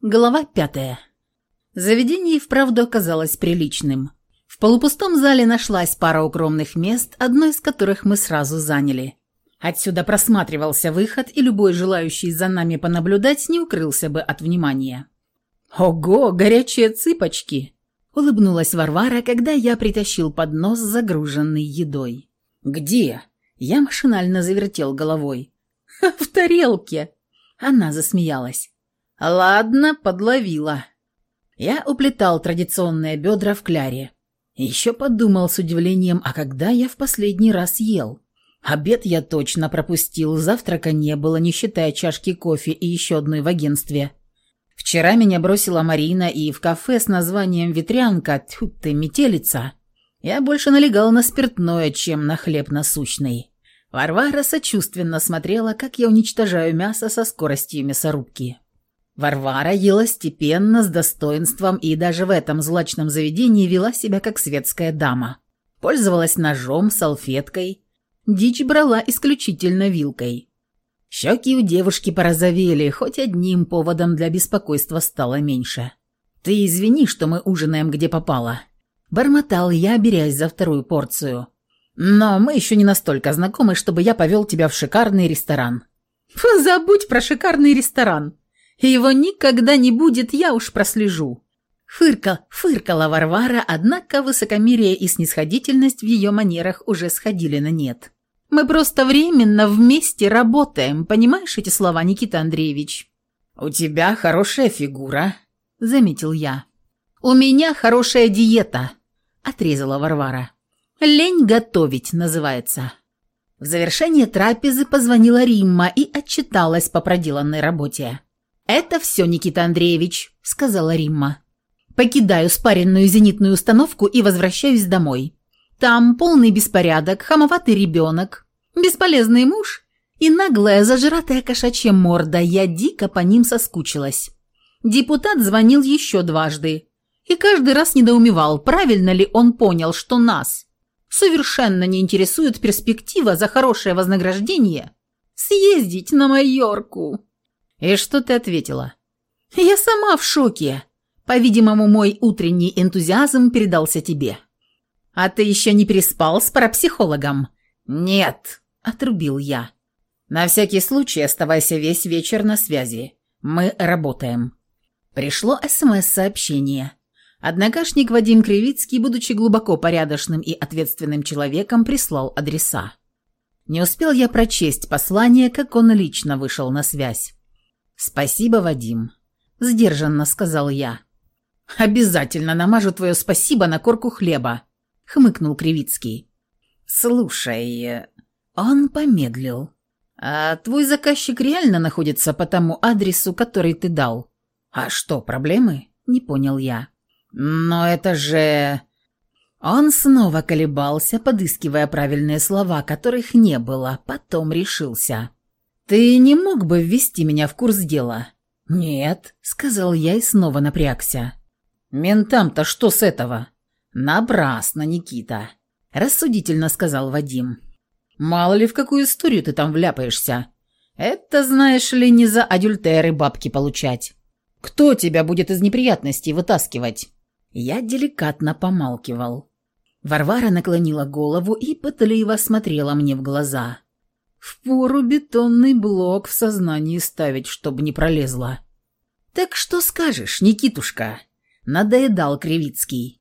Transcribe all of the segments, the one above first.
Глава пятая. Заведение вправду оказалось приличным. В полупустом зале нашлась пара укромных мест, одно из которых мы сразу заняли. Отсюда просматривался выход, и любой желающий за нами понаблюдать не укрылся бы от внимания. «Ого, горячие цыпочки!» – улыбнулась Варвара, когда я притащил поднос, загруженный едой. «Где?» – я машинально завертел головой. «В тарелке!» – она засмеялась. «Ладно, подловила». Я уплетал традиционные бедра в кляре. Еще подумал с удивлением, а когда я в последний раз ел? Обед я точно пропустил, завтрака не было, не считая чашки кофе и еще одной в агентстве. Вчера меня бросила Марина, и в кафе с названием «Ветрянка» тьфу ты, метелица. Я больше налегал на спиртное, чем на хлеб насущный. Варвара сочувственно смотрела, как я уничтожаю мясо со скоростью мясорубки. Варвара ела степенно, с достоинством и даже в этом злачном заведении вела себя как светская дама. Пользовалась ножом, салфеткой. Дичь брала исключительно вилкой. Щеки у девушки порозовели, хоть одним поводом для беспокойства стало меньше. «Ты извини, что мы ужинаем где попало». Бормотал я, берясь за вторую порцию. «Но мы еще не настолько знакомы, чтобы я повел тебя в шикарный ресторан». «Забудь про шикарный ресторан», его никогда не будет, я уж прослежу». Фырка, фыркала Варвара, однако высокомерие и снисходительность в ее манерах уже сходили на нет. «Мы просто временно вместе работаем, понимаешь эти слова, Никита Андреевич?» «У тебя хорошая фигура», — заметил я. «У меня хорошая диета», — отрезала Варвара. «Лень готовить» называется. В завершение трапезы позвонила Римма и отчиталась по проделанной работе. «Это все, Никита Андреевич», — сказала Римма. «Покидаю спаренную зенитную установку и возвращаюсь домой. Там полный беспорядок, хамоватый ребенок, бесполезный муж и наглая зажратая кошачья морда. Я дико по ним соскучилась». Депутат звонил еще дважды и каждый раз недоумевал, правильно ли он понял, что нас совершенно не интересует перспектива за хорошее вознаграждение съездить на Майорку. «И что ты ответила?» «Я сама в шоке. По-видимому, мой утренний энтузиазм передался тебе». «А ты еще не переспал с парапсихологом?» «Нет», — отрубил я. «На всякий случай оставайся весь вечер на связи. Мы работаем». Пришло СМС-сообщение. Однокашник Вадим Кривицкий, будучи глубоко порядочным и ответственным человеком, прислал адреса. Не успел я прочесть послание, как он лично вышел на связь. «Спасибо, Вадим», — сдержанно сказал я. «Обязательно намажу твое спасибо на корку хлеба», — хмыкнул Кривицкий. «Слушай...» Он помедлил. «А твой заказчик реально находится по тому адресу, который ты дал?» «А что, проблемы?» — не понял я. «Но это же...» Он снова колебался, подыскивая правильные слова, которых не было, потом решился. «Ты не мог бы ввести меня в курс дела?» «Нет», — сказал я и снова напрягся. «Ментам-то что с этого?» «Напрасно, Никита», — рассудительно сказал Вадим. «Мало ли в какую историю ты там вляпаешься. Это, знаешь ли, не за адюльтеры бабки получать. Кто тебя будет из неприятностей вытаскивать?» Я деликатно помалкивал. Варвара наклонила голову и пытливо смотрела мне в глаза. Впору бетонный блок в сознании ставить, чтобы не пролезла. «Так что скажешь, Никитушка?» — надоедал Кривицкий.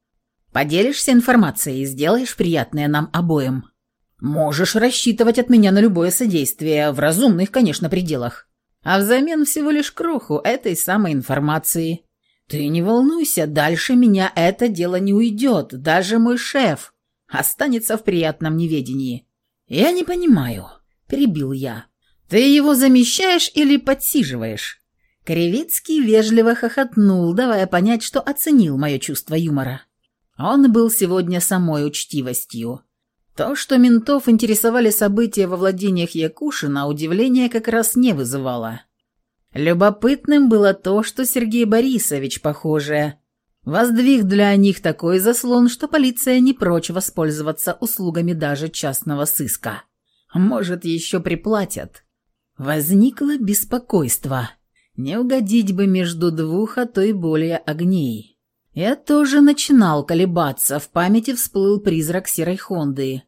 «Поделишься информацией и сделаешь приятное нам обоим. Можешь рассчитывать от меня на любое содействие, в разумных, конечно, пределах. А взамен всего лишь кроху этой самой информации. Ты не волнуйся, дальше меня это дело не уйдет, даже мой шеф останется в приятном неведении. Я не понимаю». – перебил я. «Ты его замещаешь или подсиживаешь?» Кривицкий вежливо хохотнул, давая понять, что оценил мое чувство юмора. Он был сегодня самой учтивостью. То, что ментов интересовали события во владениях Якушина, удивления как раз не вызывало. Любопытным было то, что Сергей Борисович, похоже, воздвиг для них такой заслон, что полиция не прочь воспользоваться услугами даже частного сыска. Может, еще приплатят. Возникло беспокойство. Не угодить бы между двух, а то и более огней. Я тоже начинал колебаться, в памяти всплыл призрак серой Хонды.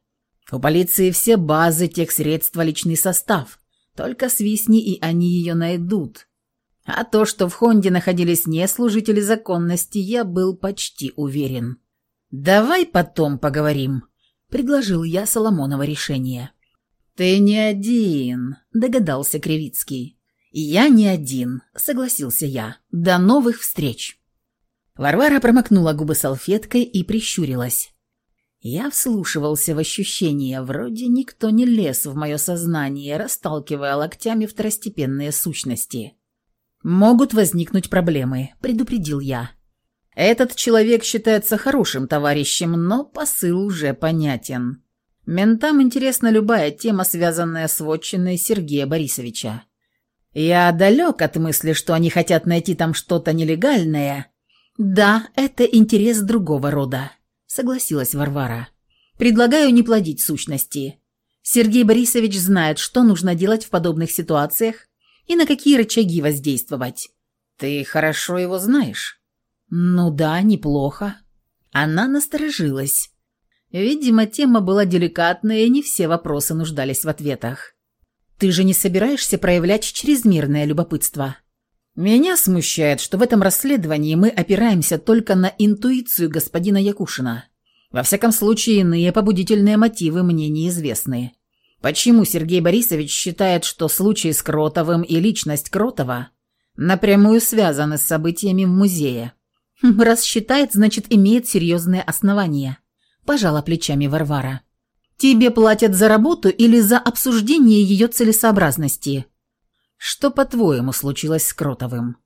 У полиции все базы, тех средства, личный состав. Только свистни, и они ее найдут. А то, что в Хонде находились не служители законности, я был почти уверен. «Давай потом поговорим», — предложил я Соломонова решение. «Ты не один», — догадался Кривицкий. «Я не один», — согласился я. «До новых встреч». Варвара промокнула губы салфеткой и прищурилась. Я вслушивался в ощущения, вроде никто не лез в мое сознание, расталкивая локтями второстепенные сущности. «Могут возникнуть проблемы», — предупредил я. «Этот человек считается хорошим товарищем, но посыл уже понятен. Ментам интересна любая тема, связанная с вотчиной Сергея Борисовича. Я далек от мысли, что они хотят найти там что-то нелегальное. Да, это интерес другого рода», — согласилась Варвара. «Предлагаю не плодить сущности. Сергей Борисович знает, что нужно делать в подобных ситуациях, и на какие рычаги воздействовать. Ты хорошо его знаешь? Ну да, неплохо. Она насторожилась. Видимо, тема была деликатная, и не все вопросы нуждались в ответах. Ты же не собираешься проявлять чрезмерное любопытство? Меня смущает, что в этом расследовании мы опираемся только на интуицию господина Якушина. Во всяком случае, иные побудительные мотивы мне неизвестны. Почему Сергей Борисович считает, что случай с Кротовым и личность Кротова напрямую связаны с событиями в музее? Хм, раз считает, значит, имеет серьезные основания. Пожала плечами Варвара. Тебе платят за работу или за обсуждение ее целесообразности? Что, по-твоему, случилось с Кротовым?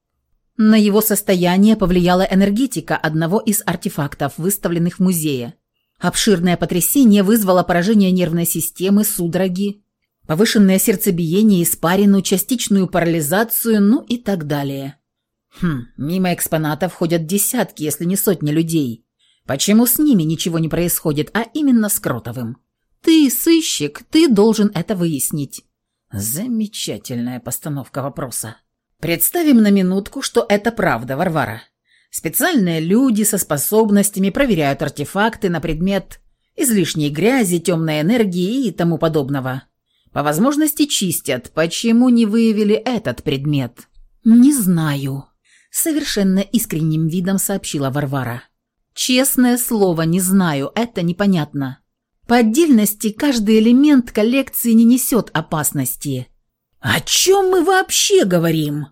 На его состояние повлияла энергетика одного из артефактов, выставленных в музее. Обширное потрясение вызвало поражение нервной системы, судороги, повышенное сердцебиение, испарину, частичную парализацию, ну и так далее. Хм, мимо экспонатов ходят десятки, если не сотни людей. Почему с ними ничего не происходит, а именно с Кротовым? Ты, сыщик, ты должен это выяснить. Замечательная постановка вопроса. Представим на минутку, что это правда, Варвара. Специальные люди со способностями проверяют артефакты на предмет излишней грязи, темной энергии и тому подобного. По возможности чистят. Почему не выявили этот предмет? Не знаю. Совершенно искренним видом сообщила Варвара. Честное слово, не знаю, это непонятно. По отдельности каждый элемент коллекции не несет опасности. «О чем мы вообще говорим?»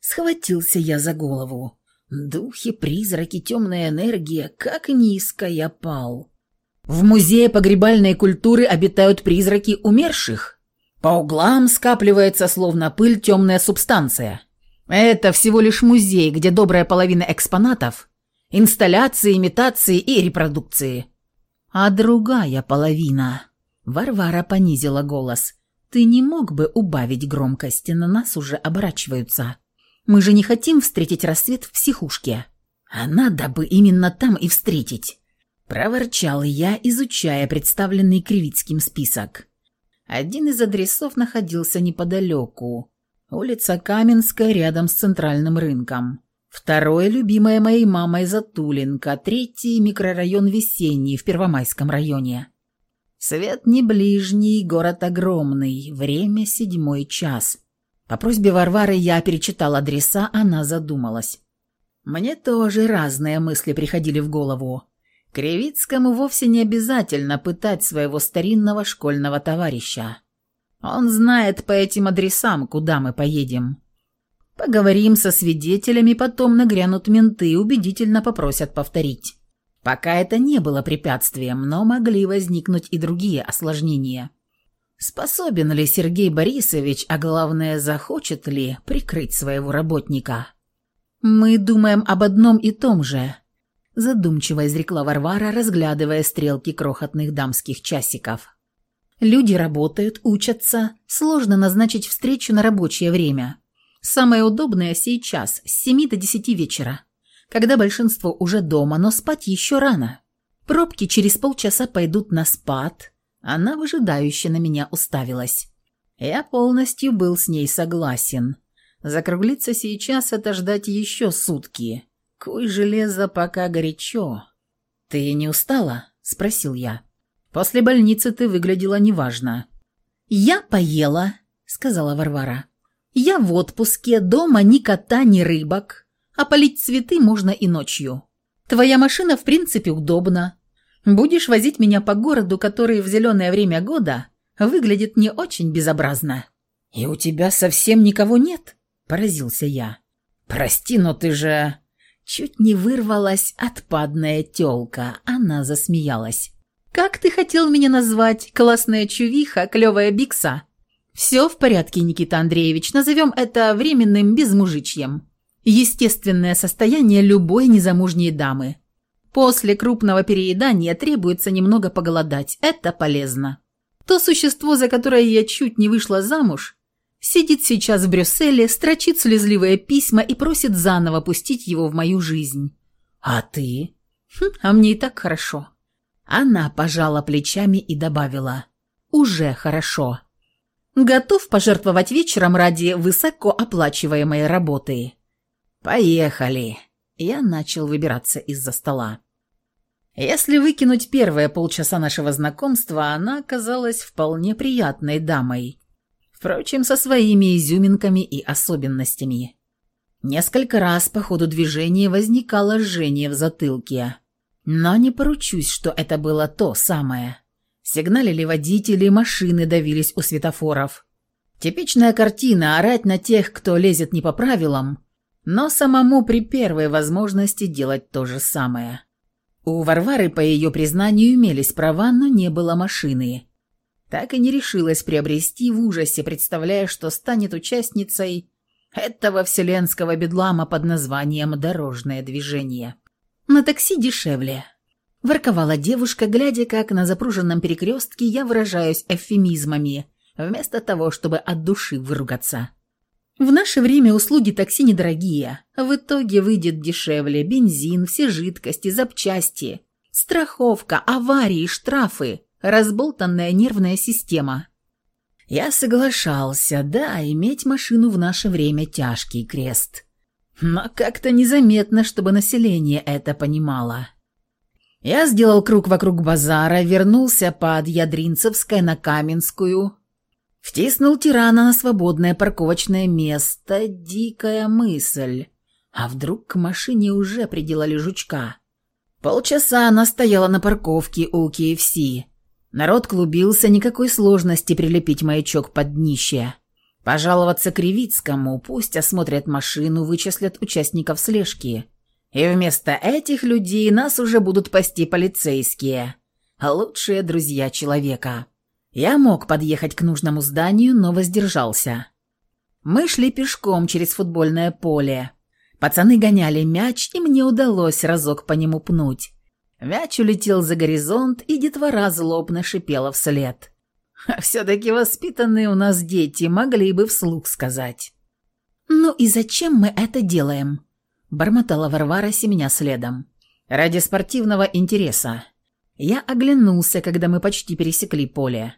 Схватился я за голову. Духи, призраки, темная энергия, как низко я пал. В музее погребальной культуры обитают призраки умерших. По углам скапливается словно пыль темная субстанция. Это всего лишь музей, где добрая половина экспонатов – инсталляции, имитации и репродукции. А другая половина... Варвара понизила голос. «Ты не мог бы убавить громкости, на нас уже оборачиваются». Мы же не хотим встретить рассвет в психушке. А надо бы именно там и встретить. Проворчал я, изучая представленный Кривицким список. Один из адресов находился неподалеку. Улица Каменская рядом с центральным рынком. Второй – любимая моей мамой Затулинка. Третий – микрорайон Весенний в Первомайском районе. Свет не ближний, город огромный. Время седьмой час. По просьбе Варвары я перечитал адреса, она задумалась. Мне тоже разные мысли приходили в голову. Кривицкому вовсе не обязательно пытать своего старинного школьного товарища. Он знает по этим адресам, куда мы поедем. Поговорим со свидетелями, потом нагрянут менты и убедительно попросят повторить. Пока это не было препятствием, но могли возникнуть и другие осложнения. Способен ли Сергей Борисович, а главное, захочет ли прикрыть своего работника? Мы думаем об одном и том же, задумчиво изрекла Варвара, разглядывая стрелки крохотных дамских часиков. Люди работают, учатся, сложно назначить встречу на рабочее время. Самое удобное сейчас с 7 до 10 вечера, когда большинство уже дома, но спать еще рано. Пробки через полчаса пойдут на спад, она выжидающе на меня уставилась. Я полностью был с ней согласен. Закруглиться сейчас – это ждать еще сутки. Куй железо пока горячо. «Ты не устала?» – спросил я. «После больницы ты выглядела неважно». «Я поела», – сказала Варвара. «Я в отпуске, дома ни кота, ни рыбок, а полить цветы можно и ночью. Твоя машина, в принципе, удобна. Будешь возить меня по городу, который в зеленое время года выглядит не очень безобразно». «И у тебя совсем никого нет?» – поразился я. «Прости, но ты же...» Чуть не вырвалась отпадная тёлка. Она засмеялась. «Как ты хотел меня назвать? Классная чувиха, клёвая бикса?» «Все в порядке, Никита Андреевич. Назовем это временным безмужичьем. Естественное состояние любой незамужней дамы. После крупного переедания требуется немного поголодать. Это полезно. То существо, за которое я чуть не вышла замуж, Сидит сейчас в Брюсселе, строчит слезливые письма и просит заново пустить его в мою жизнь. А ты? Хм, а мне и так хорошо. Она пожала плечами и добавила. Уже хорошо. Готов пожертвовать вечером ради высокооплачиваемой работы. Поехали. Я начал выбираться из-за стола. Если выкинуть первые полчаса нашего знакомства, она оказалась вполне приятной дамой Впрочем, со своими изюминками и особенностями. Несколько раз по ходу движения возникало жжение в затылке. Но не поручусь, что это было то самое. Сигналили водители, машины давились у светофоров. Типичная картина – орать на тех, кто лезет не по правилам, но самому при первой возможности делать то же самое. У Варвары, по ее признанию, имелись права, но не было машины так и не решилась приобрести в ужасе, представляя, что станет участницей этого вселенского бедлама под названием «дорожное движение». «На такси дешевле», – ворковала девушка, глядя, как на запруженном перекрестке я выражаюсь эвфемизмами, вместо того, чтобы от души выругаться. В наше время услуги такси недорогие. В итоге выйдет дешевле бензин, все жидкости, запчасти, страховка, аварии, штрафы разболтанная нервная система. Я соглашался, да, иметь машину в наше время тяжкий крест. Но как-то незаметно, чтобы население это понимало. Я сделал круг вокруг базара, вернулся под Ядринцевской на Каменскую, втиснул тирана на свободное парковочное место. Дикая мысль. А вдруг к машине уже приделали жучка? Полчаса она стояла на парковке у KFC. Народ клубился, никакой сложности прилепить маячок под днище. Пожаловаться Кривицкому, пусть осмотрят машину, вычислят участников слежки. И вместо этих людей нас уже будут пасти полицейские. Лучшие друзья человека. Я мог подъехать к нужному зданию, но воздержался. Мы шли пешком через футбольное поле. Пацаны гоняли мяч, и мне удалось разок по нему пнуть. Мяч улетел за горизонт, и детвора злобно шипела вслед. «Все-таки воспитанные у нас дети могли бы вслух сказать». «Ну и зачем мы это делаем?» – бормотала Варвара семеня следом. «Ради спортивного интереса». Я оглянулся, когда мы почти пересекли поле.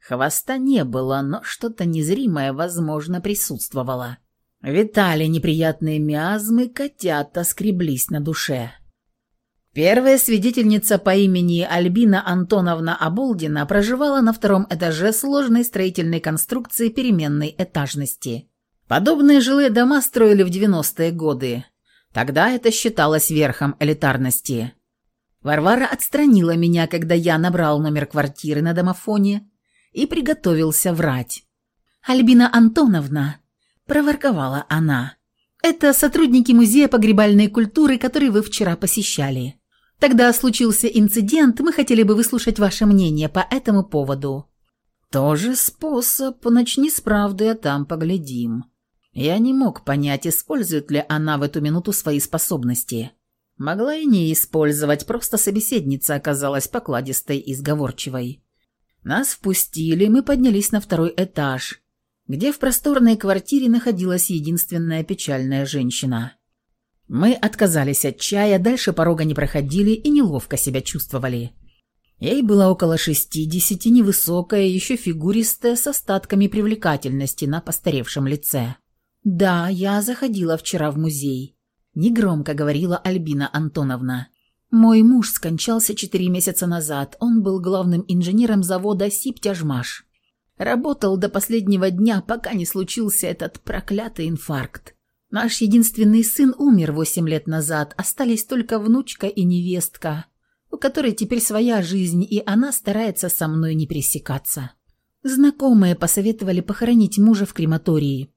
Хвоста не было, но что-то незримое, возможно, присутствовало. Витали неприятные миазмы, котята скреблись на душе. Первая свидетельница по имени Альбина Антоновна Оболдина проживала на втором этаже сложной строительной конструкции переменной этажности. Подобные жилые дома строили в 90-е годы. Тогда это считалось верхом элитарности. Варвара отстранила меня, когда я набрал номер квартиры на домофоне и приготовился врать. «Альбина Антоновна», – проворковала она, – «это сотрудники Музея погребальной культуры, который вы вчера посещали. Тогда случился инцидент, мы хотели бы выслушать ваше мнение по этому поводу». «Тоже способ. Начни с правды, а там поглядим». Я не мог понять, использует ли она в эту минуту свои способности. Могла и не использовать, просто собеседница оказалась покладистой и сговорчивой. Нас впустили, мы поднялись на второй этаж, где в просторной квартире находилась единственная печальная женщина. Мы отказались от чая, дальше порога не проходили и неловко себя чувствовали. Ей было около шестидесяти, невысокая, еще фигуристая, с остатками привлекательности на постаревшем лице. «Да, я заходила вчера в музей», – негромко говорила Альбина Антоновна. «Мой муж скончался четыре месяца назад. Он был главным инженером завода «Сиптяжмаш». Работал до последнего дня, пока не случился этот проклятый инфаркт. Наш единственный сын умер восемь лет назад, остались только внучка и невестка, у которой теперь своя жизнь, и она старается со мной не пересекаться. Знакомые посоветовали похоронить мужа в крематории.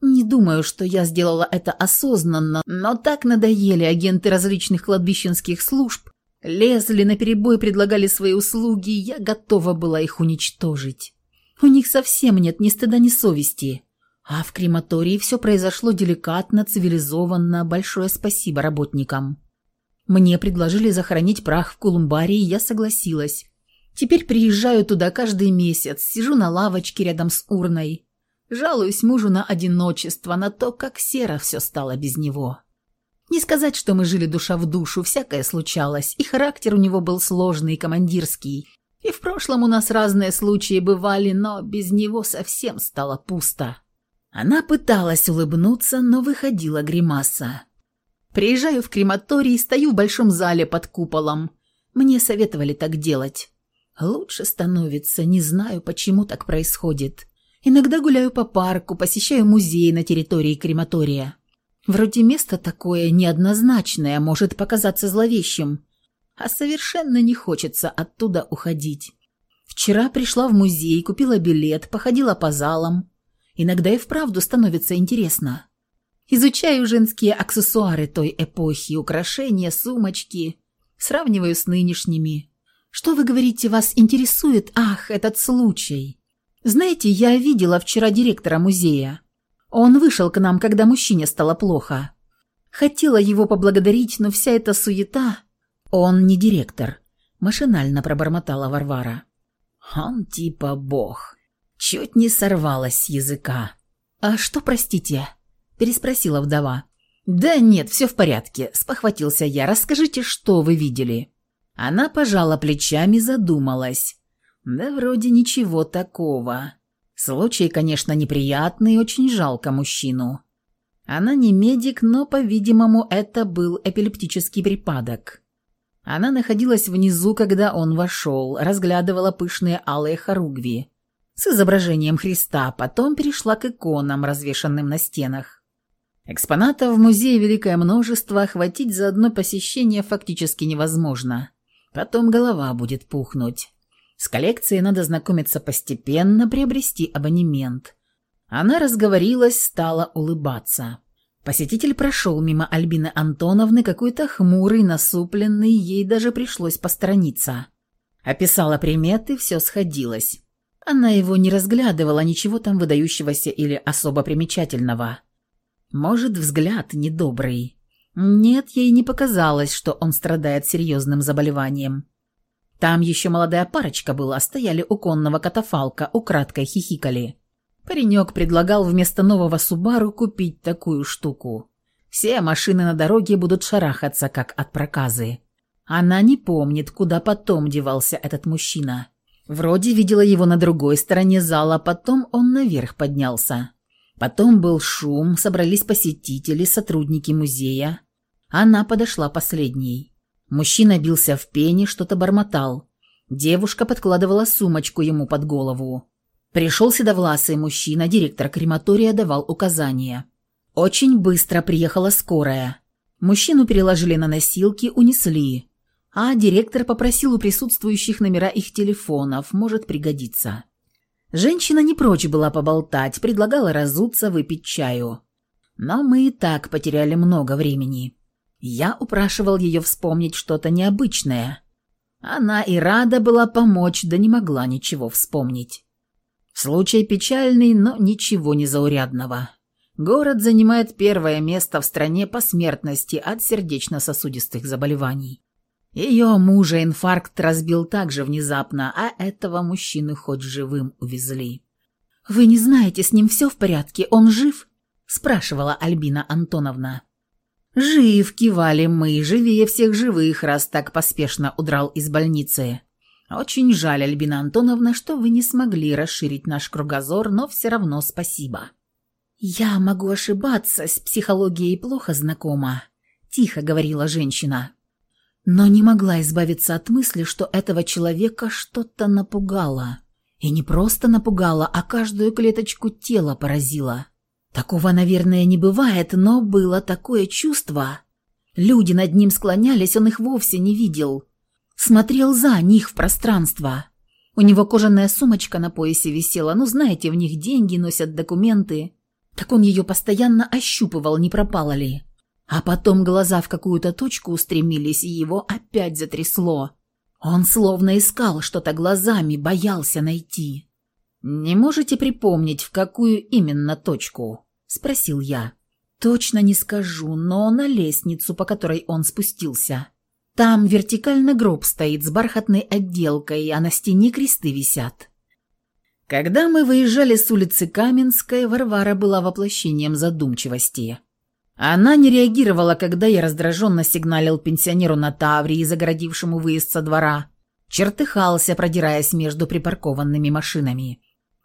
Не думаю, что я сделала это осознанно, но так надоели агенты различных кладбищенских служб, лезли на перебой, предлагали свои услуги, я готова была их уничтожить. У них совсем нет ни стыда, ни совести. А в крематории все произошло деликатно, цивилизованно, большое спасибо работникам. Мне предложили захоронить прах в Кулумбарии, я согласилась. Теперь приезжаю туда каждый месяц, сижу на лавочке рядом с урной. Жалуюсь мужу на одиночество, на то, как серо все стало без него. Не сказать, что мы жили душа в душу, всякое случалось, и характер у него был сложный и командирский. И в прошлом у нас разные случаи бывали, но без него совсем стало пусто. Она пыталась улыбнуться, но выходила гримаса. Приезжаю в крематорий, стою в большом зале под куполом. Мне советовали так делать. Лучше становится, не знаю, почему так происходит. Иногда гуляю по парку, посещаю музей на территории крематория. Вроде место такое неоднозначное, может показаться зловещим, а совершенно не хочется оттуда уходить. Вчера пришла в музей, купила билет, походила по залам. Иногда и вправду становится интересно. Изучаю женские аксессуары той эпохи, украшения, сумочки, сравниваю с нынешними. Что вы говорите, вас интересует? Ах, этот случай. Знаете, я видела вчера директора музея. Он вышел к нам, когда мужчине стало плохо. Хотела его поблагодарить, но вся эта суета... Он не директор, машинально пробормотала Варвара. Он типа бог. Чуть не сорвалась с языка. А что, простите? переспросила вдова. Да нет, все в порядке, спохватился я. Расскажите, что вы видели? Она пожала плечами, задумалась. Да вроде ничего такого. Случай, конечно, неприятный, очень жалко мужчину. Она не медик, но, по-видимому, это был эпилептический припадок. Она находилась внизу, когда он вошел, разглядывала пышные алые хоругви с изображением Христа, потом перешла к иконам, развешанным на стенах. Экспонатов в музее великое множество, охватить за одно посещение фактически невозможно. Потом голова будет пухнуть. С коллекцией надо знакомиться постепенно, приобрести абонемент. Она разговорилась, стала улыбаться. Посетитель прошел мимо Альбины Антоновны, какой-то хмурый, насупленный, ей даже пришлось посторониться. Описала приметы, все сходилось. Она его не разглядывала, ничего там выдающегося или особо примечательного. Может, взгляд недобрый. Нет, ей не показалось, что он страдает серьезным заболеванием. Там еще молодая парочка была, стояли у конного катафалка, украдкой хихикали. Паренек предлагал вместо нового Субару купить такую штуку. Все машины на дороге будут шарахаться, как от проказы. Она не помнит, куда потом девался этот мужчина. Вроде видела его на другой стороне зала, потом он наверх поднялся. Потом был шум, собрались посетители, сотрудники музея. Она подошла последней. Мужчина бился в пене, что-то бормотал. Девушка подкладывала сумочку ему под голову. Пришел седовласый мужчина, директор крематория давал указания. Очень быстро приехала скорая. Мужчину переложили на носилки, унесли. А директор попросил у присутствующих номера их телефонов, может пригодиться. Женщина не прочь была поболтать, предлагала разуться, выпить чаю. Но мы и так потеряли много времени. Я упрашивал ее вспомнить что-то необычное. Она и рада была помочь, да не могла ничего вспомнить. Случай печальный, но ничего не заурядного. Город занимает первое место в стране по смертности от сердечно-сосудистых заболеваний. Ее мужа инфаркт разбил так же внезапно, а этого мужчину хоть живым увезли. «Вы не знаете, с ним все в порядке? Он жив?» – спрашивала Альбина Антоновна. «Жив», – кивали мы, живее всех живых, раз так поспешно удрал из больницы. «Очень жаль, Альбина Антоновна, что вы не смогли расширить наш кругозор, но все равно спасибо». «Я могу ошибаться, с психологией плохо знакома», – тихо говорила женщина. Но не могла избавиться от мысли, что этого человека что-то напугало. И не просто напугало, а каждую клеточку тела поразило. Такого, наверное, не бывает, но было такое чувство. Люди над ним склонялись, он их вовсе не видел. Смотрел за них в пространство. У него кожаная сумочка на поясе висела, ну, знаете, в них деньги носят документы. Так он ее постоянно ощупывал, не пропало ли. А потом глаза в какую-то точку устремились, и его опять затрясло. Он словно искал что-то глазами, боялся найти. «Не можете припомнить, в какую именно точку?» – спросил я. «Точно не скажу, но на лестницу, по которой он спустился. Там вертикально гроб стоит с бархатной отделкой, а на стене кресты висят». Когда мы выезжали с улицы Каменской, Варвара была воплощением задумчивости. Она не реагировала, когда я раздраженно сигналил пенсионеру на Таврии, загородившему выезд со двора. Чертыхался, продираясь между припаркованными машинами.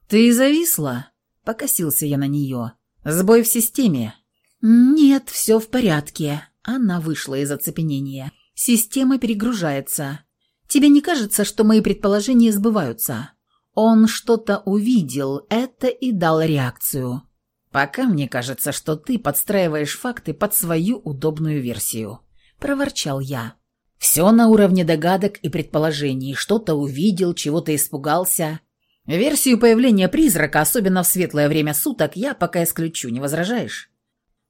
«Ты зависла?» – покосился я на нее. «Сбой в системе?» «Нет, все в порядке». Она вышла из оцепенения. «Система перегружается. Тебе не кажется, что мои предположения сбываются?» Он что-то увидел, это и дал реакцию. «Пока мне кажется, что ты подстраиваешь факты под свою удобную версию», – проворчал я. «Все на уровне догадок и предположений. Что-то увидел, чего-то испугался. Версию появления призрака, особенно в светлое время суток, я пока исключу, не возражаешь?»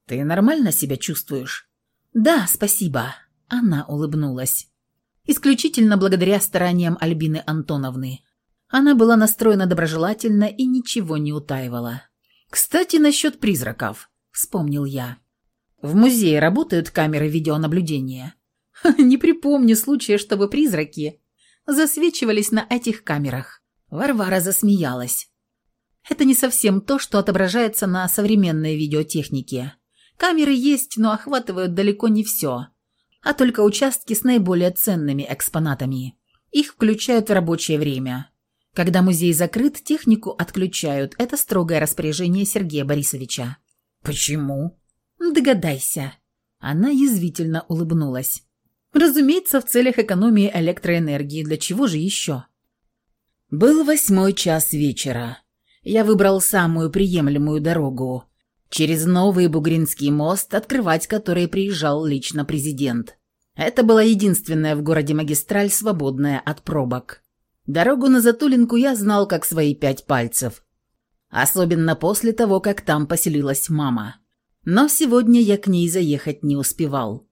«Ты нормально себя чувствуешь?» «Да, спасибо», – она улыбнулась. «Исключительно благодаря стараниям Альбины Антоновны. Она была настроена доброжелательно и ничего не утаивала». «Кстати, насчет призраков», — вспомнил я. «В музее работают камеры видеонаблюдения?» «Не припомню случая, чтобы призраки засвечивались на этих камерах». Варвара засмеялась. «Это не совсем то, что отображается на современной видеотехнике. Камеры есть, но охватывают далеко не все, а только участки с наиболее ценными экспонатами. Их включают в рабочее время. Когда музей закрыт, технику отключают. Это строгое распоряжение Сергея Борисовича. Почему? Догадайся. Она язвительно улыбнулась. Разумеется, в целях экономии электроэнергии. Для чего же еще? Был восьмой час вечера. Я выбрал самую приемлемую дорогу. Через новый Бугринский мост, открывать который приезжал лично президент. Это была единственная в городе магистраль, свободная от пробок. Дорогу на Затулинку я знал как свои пять пальцев. Особенно после того, как там поселилась мама. Но сегодня я к ней заехать не успевал.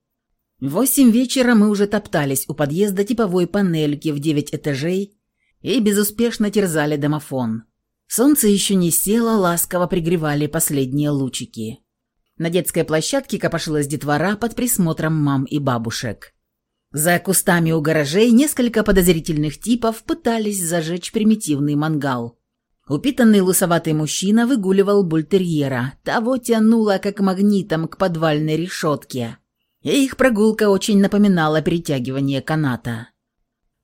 Восемь вечера мы уже топтались у подъезда типовой панельки в девять этажей и безуспешно терзали домофон. Солнце еще не село, ласково пригревали последние лучики. На детской площадке копошилась детвора под присмотром мам и бабушек. За кустами у гаражей несколько подозрительных типов пытались зажечь примитивный мангал. Упитанный лысоватый мужчина выгуливал бультерьера. Того тянуло как магнитом к подвальной решетке. И их прогулка очень напоминала перетягивание каната.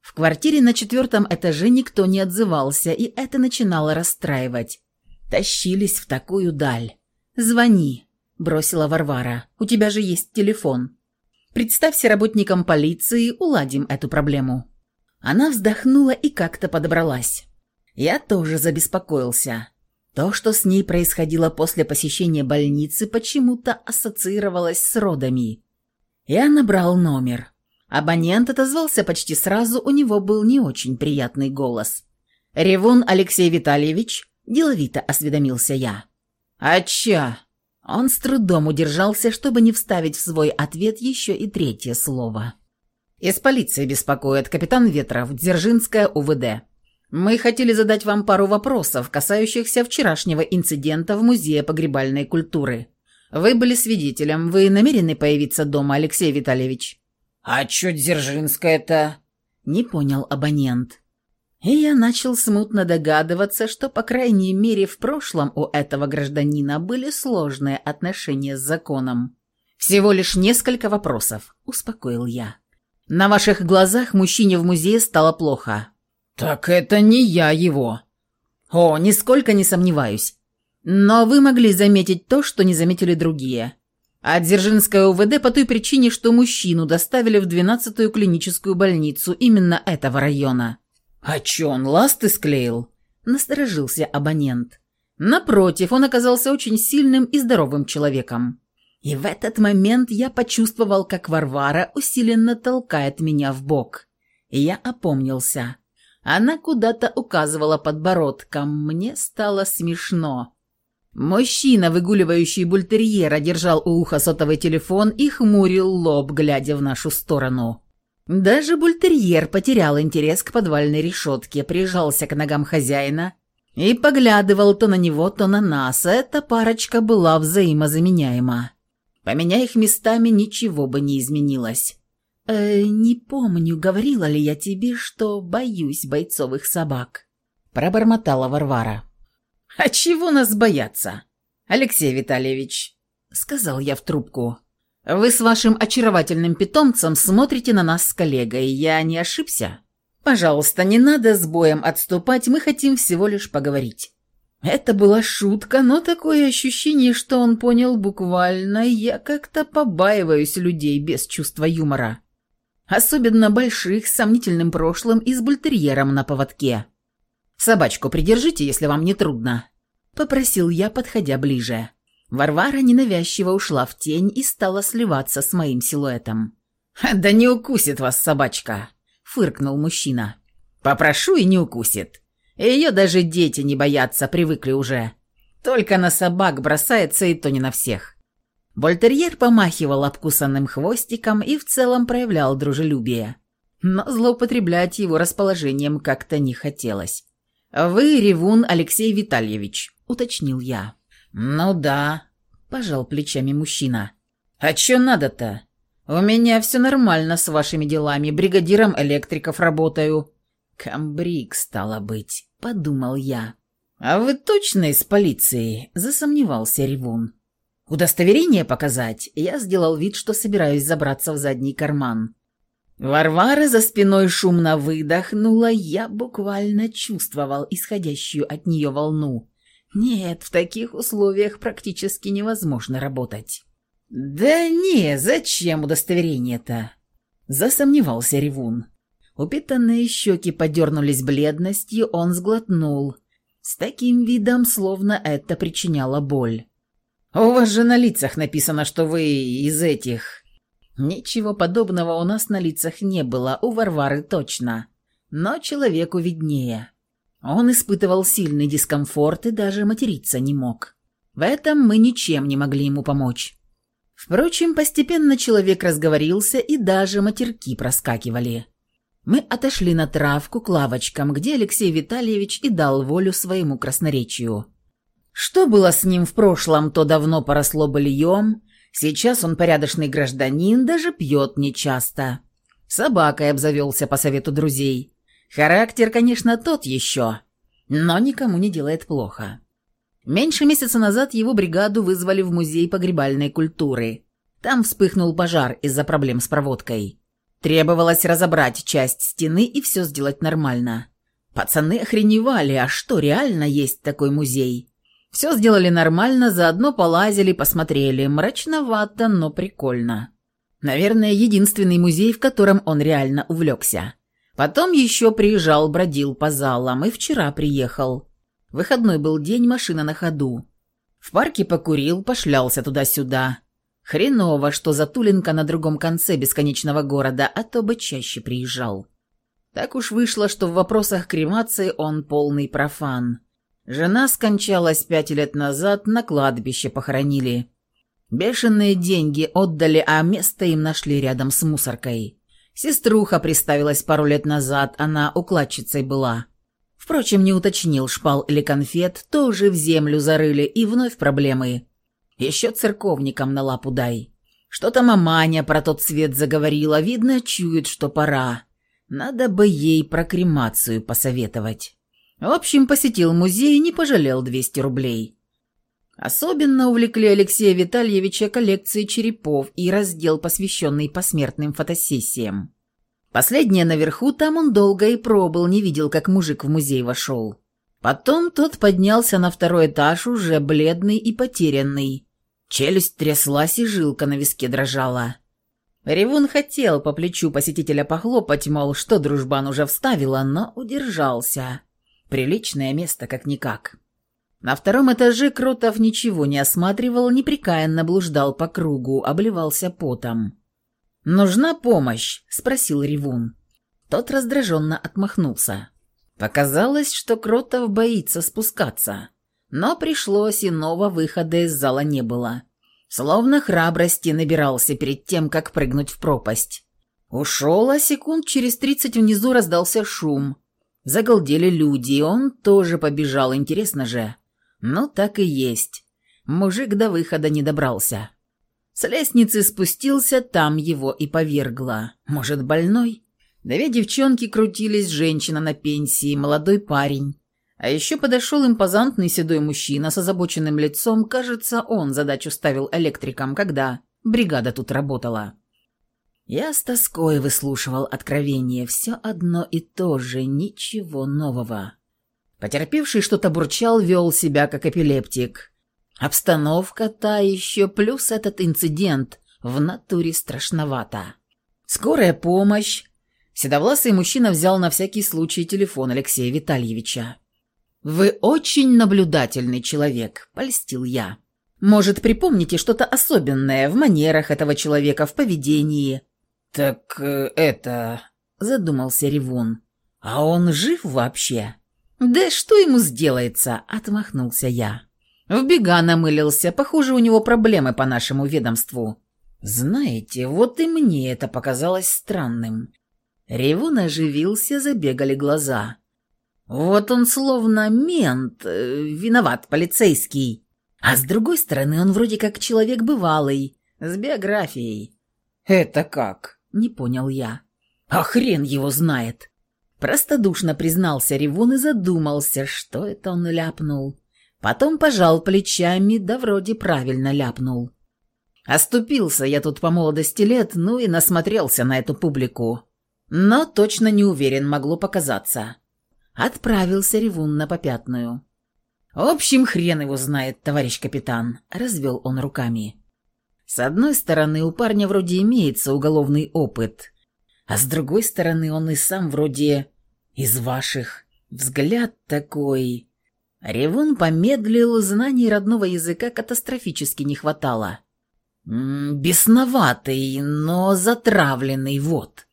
В квартире на четвертом этаже никто не отзывался, и это начинало расстраивать. Тащились в такую даль. «Звони», — бросила Варвара. «У тебя же есть телефон». Представься работникам полиции, уладим эту проблему». Она вздохнула и как-то подобралась. Я тоже забеспокоился. То, что с ней происходило после посещения больницы, почему-то ассоциировалось с родами. Я набрал номер. Абонент отозвался почти сразу, у него был не очень приятный голос. «Ревун Алексей Витальевич?» – деловито осведомился я. «Ача!» Он с трудом удержался, чтобы не вставить в свой ответ еще и третье слово. «Из полиции беспокоит капитан Ветров, Дзержинская УВД. Мы хотели задать вам пару вопросов, касающихся вчерашнего инцидента в Музее погребальной культуры. Вы были свидетелем, вы намерены появиться дома, Алексей Витальевич?» «А чё Дзержинская-то?» – не понял абонент. И я начал смутно догадываться, что, по крайней мере, в прошлом у этого гражданина были сложные отношения с законом. «Всего лишь несколько вопросов», — успокоил я. «На ваших глазах мужчине в музее стало плохо». «Так это не я его». «О, нисколько не сомневаюсь. Но вы могли заметить то, что не заметили другие. А Дзержинская УВД по той причине, что мужчину доставили в 12-ю клиническую больницу именно этого района. «А чё, он ласты склеил?» – насторожился абонент. Напротив, он оказался очень сильным и здоровым человеком. И в этот момент я почувствовал, как Варвара усиленно толкает меня в бок. Я опомнился. Она куда-то указывала подбородком. Мне стало смешно. Мужчина, выгуливающий бультерьера, держал у уха сотовый телефон и хмурил лоб, глядя в нашу сторону. Даже бультерьер потерял интерес к подвальной решетке, прижался к ногам хозяина и поглядывал то на него, то на нас. Эта парочка была взаимозаменяема. Поменяя их местами, ничего бы не изменилось. «Э, «Не помню, говорила ли я тебе, что боюсь бойцовых собак», — пробормотала Варвара. «А чего нас бояться, Алексей Витальевич?» — сказал я в трубку. «Вы с вашим очаровательным питомцем смотрите на нас с коллегой. Я не ошибся? Пожалуйста, не надо с боем отступать, мы хотим всего лишь поговорить». Это была шутка, но такое ощущение, что он понял буквально, я как-то побаиваюсь людей без чувства юмора. Особенно больших, с сомнительным прошлым и с бультерьером на поводке. «Собачку придержите, если вам не трудно», — попросил я, подходя ближе. Варвара ненавязчиво ушла в тень и стала сливаться с моим силуэтом. «Да не укусит вас собачка», — фыркнул мужчина. «Попрошу и не укусит. Ее даже дети не боятся, привыкли уже. Только на собак бросается, и то не на всех. Вольтерьер помахивал обкусанным хвостиком и в целом проявлял дружелюбие. Но злоупотреблять его расположением как-то не хотелось. «Вы ревун Алексей Витальевич», — уточнил я. «Ну да», — пожал плечами мужчина. «А чё надо-то? У меня все нормально с вашими делами, бригадиром электриков работаю». «Камбрик, стало быть», — подумал я. «А вы точно из полиции?» — засомневался Ревун. «Удостоверение показать?» Я сделал вид, что собираюсь забраться в задний карман. Варвара за спиной шумно выдохнула, я буквально чувствовал исходящую от нее волну. Нет, в таких условиях практически невозможно работать. «Да не, зачем удостоверение-то?» Засомневался Ревун. Упитанные щеки подернулись бледностью, он сглотнул. С таким видом, словно это причиняло боль. «У вас же на лицах написано, что вы из этих...» Ничего подобного у нас на лицах не было, у Варвары точно. Но человеку виднее. Он испытывал сильный дискомфорт и даже материться не мог. В этом мы ничем не могли ему помочь. Впрочем, постепенно человек разговорился и даже матерки проскакивали. Мы отошли на травку к лавочкам, где Алексей Витальевич и дал волю своему красноречию. Что было с ним в прошлом, то давно поросло быльем, сейчас он порядочный гражданин, даже пьет нечасто. Собакой обзавелся по совету друзей. Характер, конечно, тот еще, но никому не делает плохо. Меньше месяца назад его бригаду вызвали в музей погребальной культуры. Там вспыхнул пожар из-за проблем с проводкой. Требовалось разобрать часть стены и все сделать нормально. Пацаны охреневали, а что, реально есть такой музей? Все сделали нормально, заодно полазили, посмотрели. Мрачновато, но прикольно. Наверное, единственный музей, в котором он реально увлекся. Потом еще приезжал, бродил по залам, и вчера приехал. Выходной был день, машина на ходу. В парке покурил, пошлялся туда-сюда. Хреново, что Затуленко на другом конце бесконечного города, а то бы чаще приезжал. Так уж вышло, что в вопросах кремации он полный профан. Жена скончалась пять лет назад, на кладбище похоронили. Бешеные деньги отдали, а место им нашли рядом с мусоркой. Сеструха приставилась пару лет назад, она укладчицей была. Впрочем, не уточнил, шпал или конфет, тоже в землю зарыли, и вновь проблемы. Еще церковникам на лапу дай. Что-то маманя про тот свет заговорила, видно, чует, что пора. Надо бы ей про кремацию посоветовать. В общем, посетил музей и не пожалел 200 рублей. Особенно увлекли Алексея Витальевича коллекции черепов и раздел, посвященный посмертным фотосессиям. Последнее наверху, там он долго и пробыл, не видел, как мужик в музей вошел. Потом тот поднялся на второй этаж, уже бледный и потерянный. Челюсть тряслась и жилка на виске дрожала. Ревун хотел по плечу посетителя похлопать, мол, что дружбан уже вставила, но удержался. Приличное место как-никак. На втором этаже Кротов ничего не осматривал, непрекаянно блуждал по кругу, обливался потом. «Нужна помощь?» – спросил Ревун. Тот раздраженно отмахнулся. Показалось, что Кротов боится спускаться. Но пришлось, иного выхода из зала не было. Словно храбрости набирался перед тем, как прыгнуть в пропасть. Ушел, а секунд через тридцать внизу раздался шум. Загалдели люди, и он тоже побежал, интересно же. Ну, так и есть. Мужик до выхода не добрался. С лестницы спустился, там его и повергло. Может, больной? Две девчонки крутились, женщина на пенсии, молодой парень. А еще подошел импозантный седой мужчина с озабоченным лицом. Кажется, он задачу ставил электрикам, когда бригада тут работала. Я с тоской выслушивал откровение. Все одно и то же, ничего нового. Потерпевший что-то бурчал, вел себя как эпилептик. Обстановка та еще, плюс этот инцидент в натуре страшновато. Скорая помощь. Седовласый мужчина взял на всякий случай телефон Алексея Витальевича. «Вы очень наблюдательный человек», — польстил я. «Может, припомните что-то особенное в манерах этого человека, в поведении?» «Так э, это...» — задумался Ревун. «А он жив вообще?» «Да что ему сделается?» — отмахнулся я. В бега намылился, похоже, у него проблемы по нашему ведомству. Знаете, вот и мне это показалось странным. Ревун оживился, забегали глаза. Вот он словно мент, э, виноват, полицейский. А с другой стороны, он вроде как человек бывалый, с биографией. «Это как?» — не понял я. «А хрен его знает!» Простодушно признался Ревун и задумался, что это он ляпнул. Потом пожал плечами, да вроде правильно ляпнул. Оступился я тут по молодости лет, ну и насмотрелся на эту публику. Но точно не уверен, могло показаться. Отправился Ревун на попятную. «В общем, хрен его знает, товарищ капитан», — развел он руками. «С одной стороны, у парня вроде имеется уголовный опыт, а с другой стороны, он и сам вроде из ваших. Взгляд такой...» Ревун помедлил, знаний родного языка катастрофически не хватало. «Бесноватый, но затравленный, вот».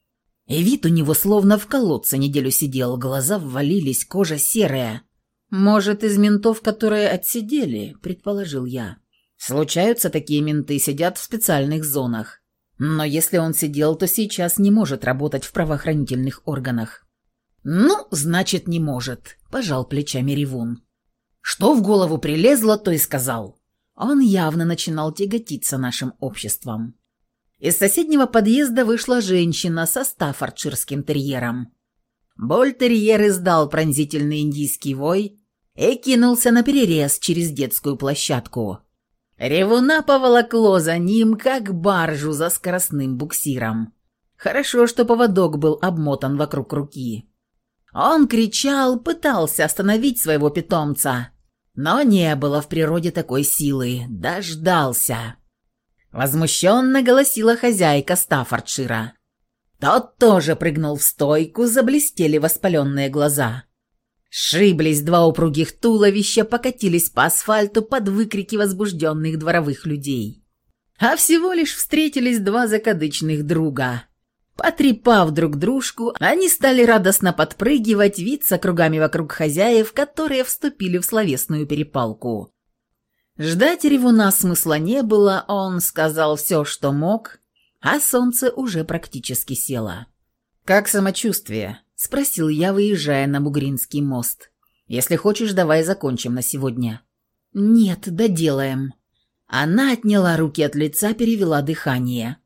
И вид у него словно в колодце неделю сидел, глаза ввалились, кожа серая. «Может, из ментов, которые отсидели?» – предположил я. «Случаются такие менты, сидят в специальных зонах. Но если он сидел, то сейчас не может работать в правоохранительных органах». «Ну, значит, не может», – пожал плечами Ревун. «Что в голову прилезло, то и сказал». Он явно начинал тяготиться нашим обществом. Из соседнего подъезда вышла женщина со стаффордширским терьером. Боль-терьер издал пронзительный индийский вой и кинулся на перерез через детскую площадку. Ревуна поволокло за ним, как баржу за скоростным буксиром. Хорошо, что поводок был обмотан вокруг руки. Он кричал, пытался остановить своего питомца, но не было в природе такой силы, дождался. Возмущенно голосила хозяйка Стаффордшира. Тот тоже прыгнул в стойку, заблестели воспаленные глаза. Шиблись два упругих туловища, покатились по асфальту под выкрики возбужденных дворовых людей. А всего лишь встретились два закадычных друга. Потрепав друг дружку, они стали радостно подпрыгивать, виться кругами вокруг хозяев, которые вступили в словесную перепалку. Ждать ревуна смысла не было, он сказал все, что мог, а солнце уже практически село. «Как самочувствие?» – спросил я, выезжая на Бугринский мост. «Если хочешь, давай закончим на сегодня». «Нет, доделаем». Она отняла руки от лица, перевела дыхание.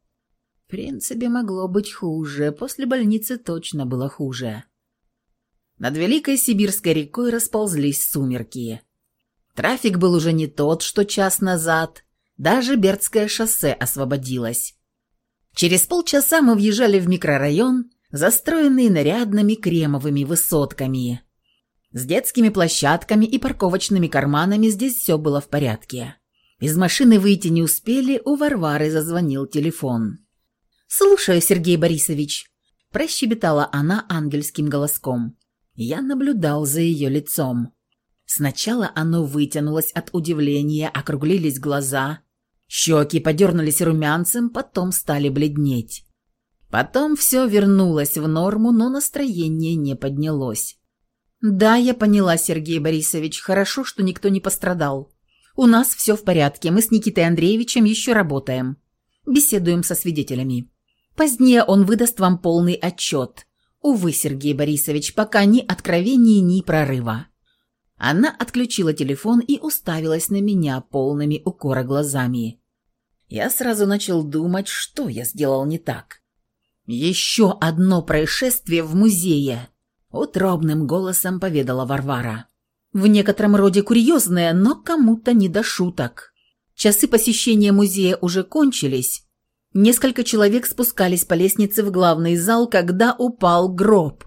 В принципе, могло быть хуже, после больницы точно было хуже. Над Великой Сибирской рекой расползлись сумерки. Трафик был уже не тот, что час назад. Даже Бердское шоссе освободилось. Через полчаса мы въезжали в микрорайон, застроенный нарядными кремовыми высотками. С детскими площадками и парковочными карманами здесь все было в порядке. Из машины выйти не успели, у Варвары зазвонил телефон. «Слушаю, Сергей Борисович», – прощебетала она ангельским голоском. Я наблюдал за ее лицом. Сначала оно вытянулось от удивления, округлились глаза, щеки подернулись румянцем, потом стали бледнеть. Потом все вернулось в норму, но настроение не поднялось. «Да, я поняла, Сергей Борисович. Хорошо, что никто не пострадал. У нас все в порядке. Мы с Никитой Андреевичем еще работаем. Беседуем со свидетелями. Позднее он выдаст вам полный отчет. Увы, Сергей Борисович, пока ни откровений, ни прорыва». Она отключила телефон и уставилась на меня полными укора глазами. Я сразу начал думать, что я сделал не так. Еще одно происшествие в музее Утробным голосом поведала Варвара. В некотором роде курьезное, но кому-то не до шуток. Часы посещения музея уже кончились. Несколько человек спускались по лестнице в главный зал, когда упал гроб.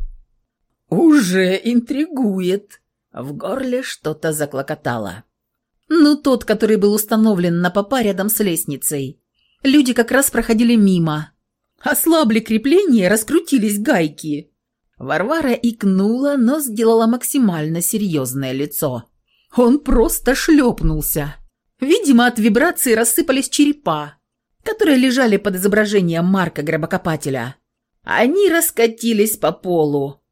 «Уже интригует!» В горле что-то заклокотало. «Ну, тот, который был установлен на попа рядом с лестницей. Люди как раз проходили мимо. Ослабли крепления, раскрутились гайки. Варвара икнула, но сделала максимально серьезное лицо. Он просто шлепнулся. Видимо, от вибрации рассыпались черепа, которые лежали под изображением Марка Гробокопателя. Они раскатились по полу.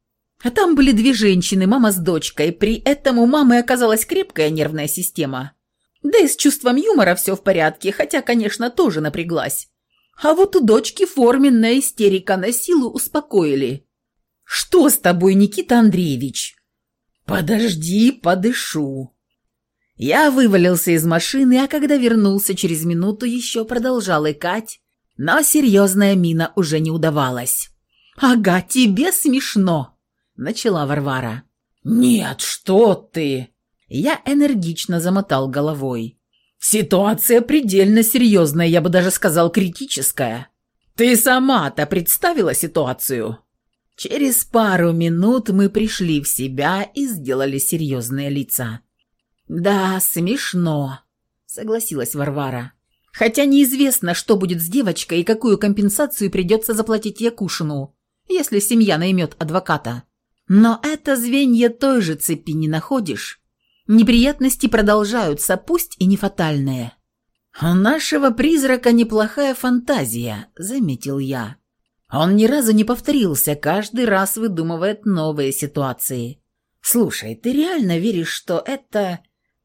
А там были две женщины, мама с дочкой. При этом у мамы оказалась крепкая нервная система. Да и с чувством юмора все в порядке, хотя, конечно, тоже напряглась. А вот у дочки форменная истерика на силу успокоили. «Что с тобой, Никита Андреевич?» «Подожди, подышу». Я вывалился из машины, а когда вернулся через минуту, еще продолжал икать, но серьезная мина уже не удавалась. «Ага, тебе смешно», — начала Варвара. «Нет, что ты!» Я энергично замотал головой. «Ситуация предельно серьезная, я бы даже сказал критическая. Ты сама-то представила ситуацию?» Через пару минут мы пришли в себя и сделали серьезные лица. «Да, смешно», — согласилась Варвара. «Хотя неизвестно, что будет с девочкой и какую компенсацию придется заплатить Якушину, если семья наймет адвоката. Но это звенья той же цепи не находишь. Неприятности продолжаются, пусть и не фатальные». «У нашего призрака неплохая фантазия», — заметил я. Он ни разу не повторился, каждый раз выдумывает новые ситуации. «Слушай, ты реально веришь, что это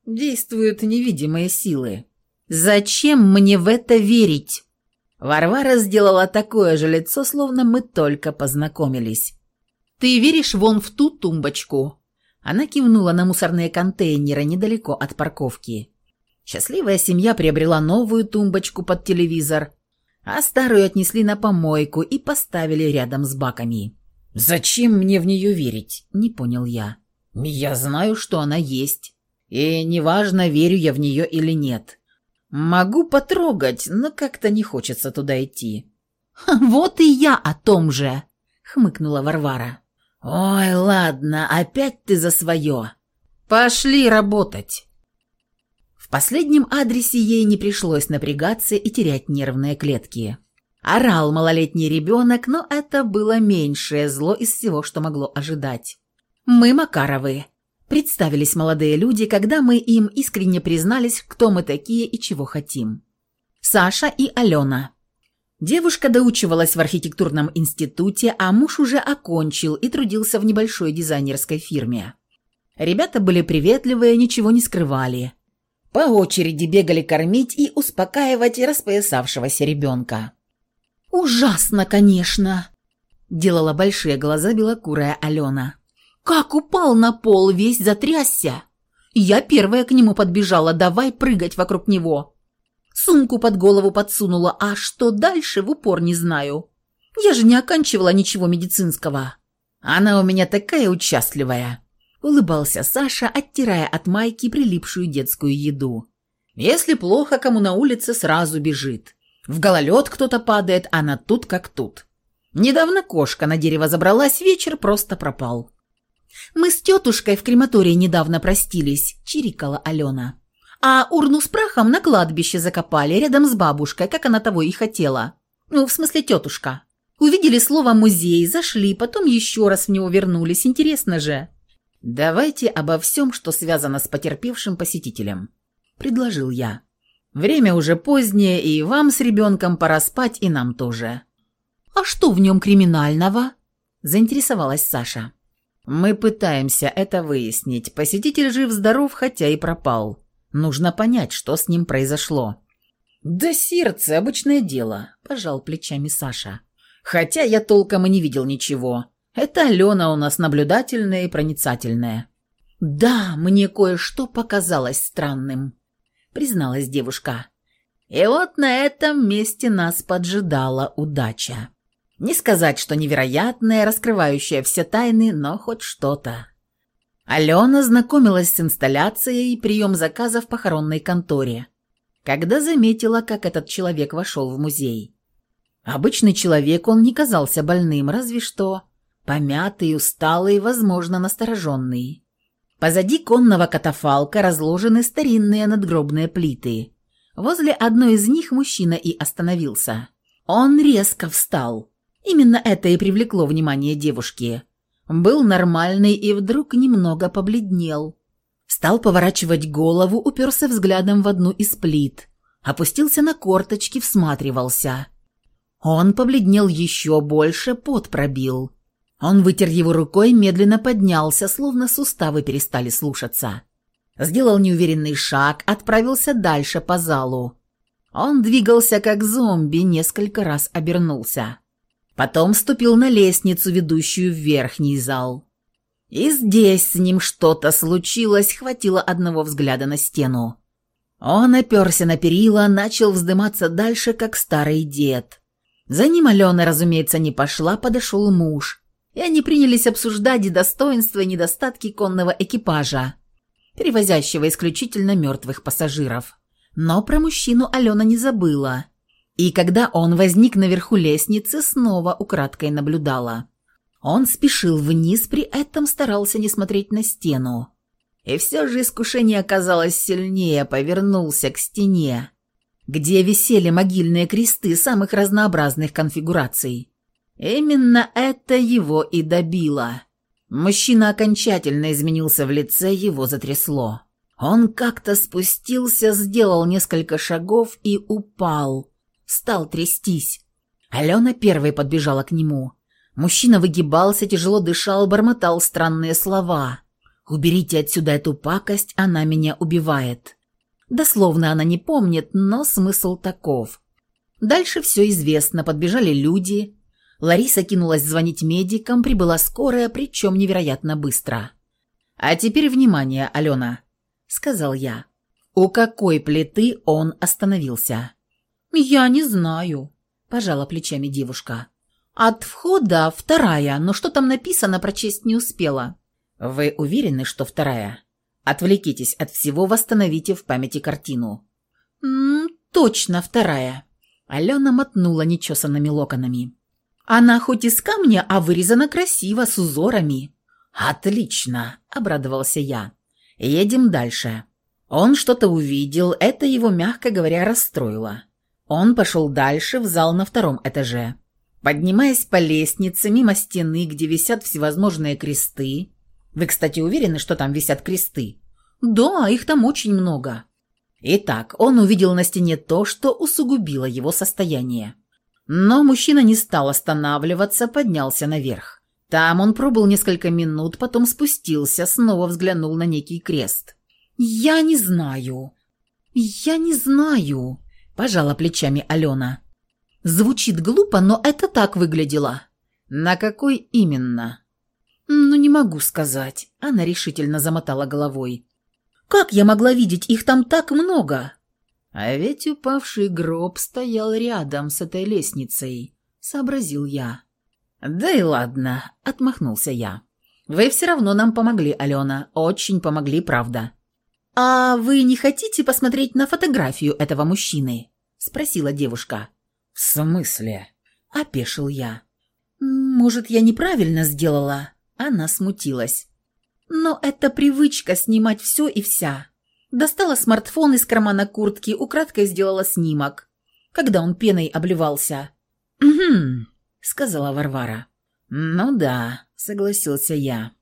действуют невидимые силы?» «Зачем мне в это верить?» Варвара сделала такое же лицо, словно мы только познакомились. «Ты веришь вон в ту тумбочку?» Она кивнула на мусорные контейнеры недалеко от парковки. Счастливая семья приобрела новую тумбочку под телевизор, а старую отнесли на помойку и поставили рядом с баками. «Зачем мне в нее верить?» – не понял я. «Я знаю, что она есть, и неважно, верю я в нее или нет. Могу потрогать, но как-то не хочется туда идти». «Вот и я о том же!» – хмыкнула Варвара. «Ой, ладно, опять ты за свое. Пошли работать!» В последнем адресе ей не пришлось напрягаться и терять нервные клетки. Орал малолетний ребенок, но это было меньшее зло из всего, что могло ожидать. «Мы Макаровы», – представились молодые люди, когда мы им искренне признались, кто мы такие и чего хотим. Саша и Алена. Девушка доучивалась в архитектурном институте, а муж уже окончил и трудился в небольшой дизайнерской фирме. Ребята были приветливые, ничего не скрывали – по очереди бегали кормить и успокаивать распоясавшегося ребенка. «Ужасно, конечно!» – делала большие глаза белокурая Алена. «Как упал на пол, весь затрясся!» Я первая к нему подбежала, давай прыгать вокруг него. Сумку под голову подсунула, а что дальше, в упор не знаю. Я же не оканчивала ничего медицинского. Она у меня такая участливая улыбался Саша, оттирая от майки прилипшую детскую еду. Если плохо, кому на улице сразу бежит. В гололед кто-то падает, она тут как тут. Недавно кошка на дерево забралась, вечер просто пропал. «Мы с тетушкой в крематории недавно простились», – чирикала Алена. «А урну с прахом на кладбище закопали рядом с бабушкой, как она того и хотела. Ну, в смысле тетушка. Увидели слово «музей», зашли, потом еще раз в него вернулись. Интересно же». «Давайте обо всем, что связано с потерпевшим посетителем», – предложил я. «Время уже позднее, и вам с ребенком пора спать, и нам тоже». «А что в нем криминального?» – заинтересовалась Саша. «Мы пытаемся это выяснить. Посетитель жив-здоров, хотя и пропал. Нужно понять, что с ним произошло». «Да сердце, обычное дело», – пожал плечами Саша. «Хотя я толком и не видел ничего. Это Алена у нас наблюдательная и проницательная». «Да, мне кое-что показалось странным», – призналась девушка. И вот на этом месте нас поджидала удача. Не сказать, что невероятное, раскрывающее все тайны, но хоть что-то. Алена знакомилась с инсталляцией и прием заказа в похоронной конторе, когда заметила, как этот человек вошел в музей. Обычный человек, он не казался больным, разве что помятый, усталый, возможно, настороженный. Позади конного катафалка разложены старинные надгробные плиты. Возле одной из них мужчина и остановился. Он резко встал. Именно это и привлекло внимание девушки. Был нормальный и вдруг немного побледнел. Стал поворачивать голову, уперся взглядом в одну из плит. Опустился на корточки, всматривался. Он побледнел еще больше, пот пробил. Он вытер его рукой, медленно поднялся, словно суставы перестали слушаться. Сделал неуверенный шаг, отправился дальше по залу. Он двигался как зомби, несколько раз обернулся. Потом ступил на лестницу, ведущую в верхний зал. И здесь с ним что-то случилось, хватило одного взгляда на стену. Он оперся на перила, начал вздыматься дальше, как старый дед. За ним Алена, разумеется, не пошла, подошел муж. И они принялись обсуждать достоинства и недостатки конного экипажа, перевозящего исключительно мертвых пассажиров. Но про мужчину Алена не забыла – и когда он возник наверху лестницы, снова украдкой наблюдала. Он спешил вниз, при этом старался не смотреть на стену. И все же искушение оказалось сильнее, повернулся к стене, где висели могильные кресты самых разнообразных конфигураций. Именно это его и добило. Мужчина окончательно изменился в лице, его затрясло. Он как-то спустился, сделал несколько шагов и упал, стал трястись. Алена первой подбежала к нему. Мужчина выгибался, тяжело дышал, бормотал странные слова. «Уберите отсюда эту пакость, она меня убивает». Дословно она не помнит, но смысл таков. Дальше все известно, подбежали люди. Лариса кинулась звонить медикам, прибыла скорая, причем невероятно быстро. «А теперь внимание, Алена», — сказал я. «У какой плиты он остановился?» «Я не знаю», – пожала плечами девушка. «От входа вторая, но что там написано, прочесть не успела». «Вы уверены, что вторая? Отвлекитесь от всего, восстановите в памяти картину». «М -м, «Точно вторая». Алена мотнула нечесанными локонами. «Она хоть из камня, а вырезана красиво, с узорами». «Отлично!» – обрадовался я. «Едем дальше». Он что-то увидел, это его, мягко говоря, расстроило. Он пошел дальше, в зал на втором этаже. Поднимаясь по лестнице, мимо стены, где висят всевозможные кресты. Вы, кстати, уверены, что там висят кресты? Да, их там очень много. Итак, он увидел на стене то, что усугубило его состояние. Но мужчина не стал останавливаться, поднялся наверх. Там он пробыл несколько минут, потом спустился, снова взглянул на некий крест. «Я не знаю. Я не знаю», Пожала плечами Алена. Звучит глупо, но это так выглядело. На какой именно? Ну, не могу сказать. Она решительно замотала головой. Как я могла видеть их там так много? А ведь упавший гроб стоял рядом с этой лестницей, сообразил я. Да и ладно, отмахнулся я. Вы все равно нам помогли, Алена, очень помогли, правда. «А вы не хотите посмотреть на фотографию этого мужчины?» – спросила девушка. «В смысле?» – опешил я. «Может, я неправильно сделала?» Она смутилась. Но это привычка снимать все и вся. Достала смартфон из кармана куртки, украдкой сделала снимок, когда он пеной обливался. «Угу», — сказала Варвара. «Ну да», — согласился я.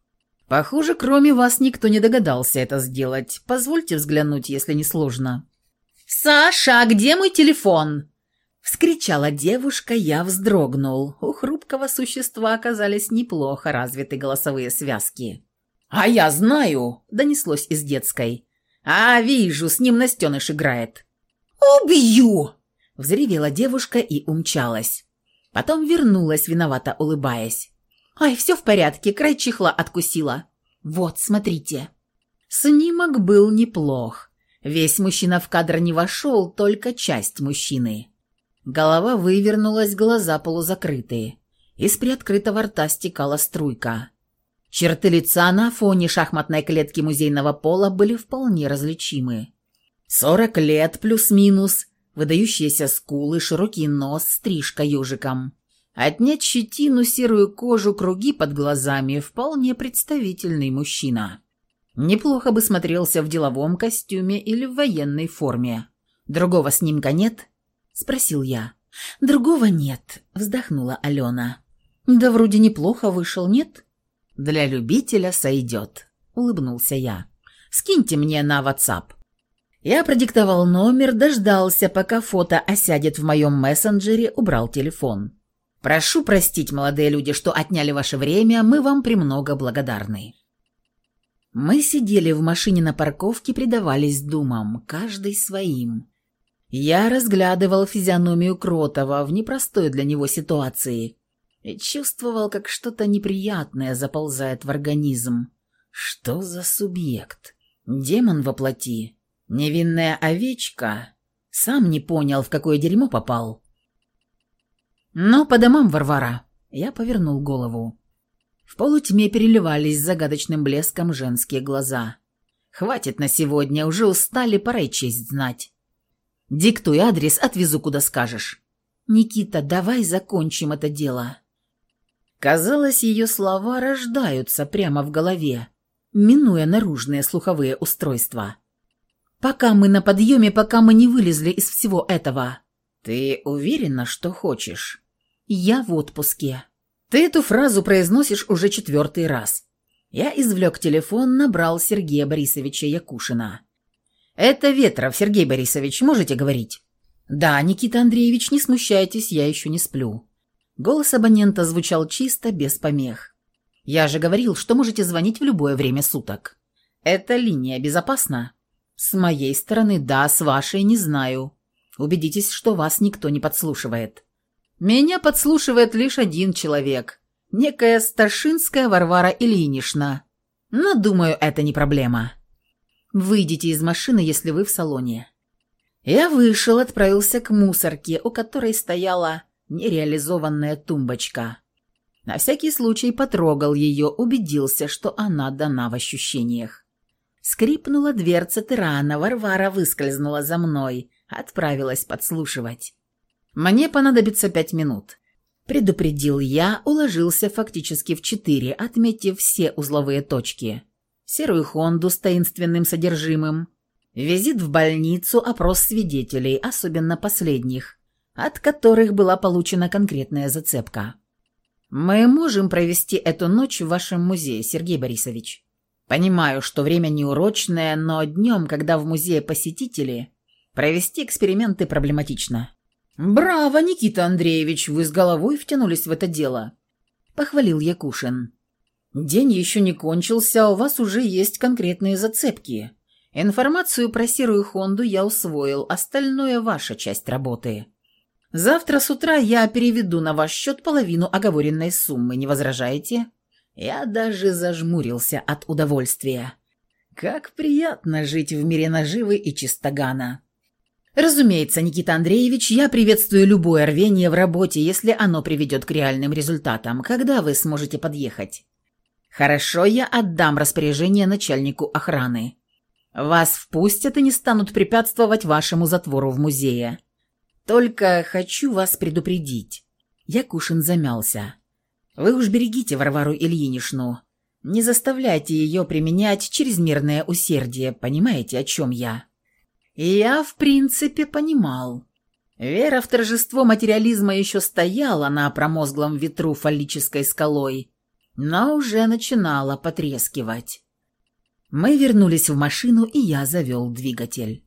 «Похоже, кроме вас никто не догадался это сделать. Позвольте взглянуть, если не сложно». «Саша, а где мой телефон?» Вскричала девушка, я вздрогнул. У хрупкого существа оказались неплохо развиты голосовые связки. «А я знаю!» – донеслось из детской. «А, вижу, с ним Настеныш играет». «Убью!» – взревела девушка и умчалась. Потом вернулась, виновато улыбаясь. «Ай, все в порядке, край чехла откусила. Вот, смотрите». Снимок был неплох. Весь мужчина в кадр не вошел, только часть мужчины. Голова вывернулась, глаза полузакрытые. Из приоткрытого рта стекала струйка. Черты лица на фоне шахматной клетки музейного пола были вполне различимы. Сорок лет плюс-минус, выдающиеся скулы, широкий нос, стрижка ежиком. Отнять щетину, серую кожу, круги под глазами – вполне представительный мужчина. Неплохо бы смотрелся в деловом костюме или в военной форме. Другого снимка нет – спросил я. «Другого нет», — вздохнула Алена. «Да вроде неплохо вышел, нет?» «Для любителя сойдет», — улыбнулся я. «Скиньте мне на WhatsApp». Я продиктовал номер, дождался, пока фото осядет в моем мессенджере, убрал телефон. «Прошу простить, молодые люди, что отняли ваше время, мы вам премного благодарны». Мы сидели в машине на парковке, предавались думам, каждый своим. Я разглядывал физиономию Кротова в непростой для него ситуации и чувствовал, как что-то неприятное заползает в организм. Что за субъект? Демон во плоти? Невинная овечка? Сам не понял, в какое дерьмо попал. Но по домам, Варвара. Я повернул голову. В полутьме переливались загадочным блеском женские глаза. Хватит на сегодня, уже устали, пора и честь знать. Диктуй адрес, отвезу, куда скажешь». «Никита, давай закончим это дело». Казалось, ее слова рождаются прямо в голове, минуя наружные слуховые устройства. «Пока мы на подъеме, пока мы не вылезли из всего этого». «Ты уверена, что хочешь?» «Я в отпуске». «Ты эту фразу произносишь уже четвертый раз». Я извлек телефон, набрал Сергея Борисовича Якушина. «Это Ветров, Сергей Борисович, можете говорить?» «Да, Никита Андреевич, не смущайтесь, я еще не сплю». Голос абонента звучал чисто, без помех. «Я же говорил, что можете звонить в любое время суток». «Эта линия безопасна?» «С моей стороны, да, с вашей не знаю. Убедитесь, что вас никто не подслушивает». «Меня подслушивает лишь один человек. Некая Старшинская Варвара Ильинична. Но, думаю, это не проблема». Выйдите из машины, если вы в салоне». Я вышел, отправился к мусорке, у которой стояла нереализованная тумбочка. На всякий случай потрогал ее, убедился, что она дана в ощущениях. Скрипнула дверца тирана, Варвара выскользнула за мной, отправилась подслушивать. «Мне понадобится пять минут», — предупредил я, уложился фактически в четыре, отметив все узловые точки серую «Хонду» с таинственным содержимым, визит в больницу, опрос свидетелей, особенно последних, от которых была получена конкретная зацепка. «Мы можем провести эту ночь в вашем музее, Сергей Борисович. Понимаю, что время неурочное, но днем, когда в музее посетители, провести эксперименты проблематично». «Браво, Никита Андреевич, вы с головой втянулись в это дело», — похвалил Якушин. День еще не кончился, а у вас уже есть конкретные зацепки. Информацию про серую Хонду я усвоил, остальное ваша часть работы. Завтра с утра я переведу на ваш счет половину оговоренной суммы, не возражаете? Я даже зажмурился от удовольствия. Как приятно жить в мире наживы и чистогана. Разумеется, Никита Андреевич, я приветствую любое рвение в работе, если оно приведет к реальным результатам. Когда вы сможете подъехать? Хорошо, я отдам распоряжение начальнику охраны. Вас впустят и не станут препятствовать вашему затвору в музее. Только хочу вас предупредить. Якушин замялся. Вы уж берегите Варвару Ильинишну. Не заставляйте ее применять чрезмерное усердие, понимаете, о чем я? Я, в принципе, понимал. Вера в торжество материализма еще стояла на промозглом ветру фаллической скалой, но уже начинала потрескивать. Мы вернулись в машину, и я завел двигатель.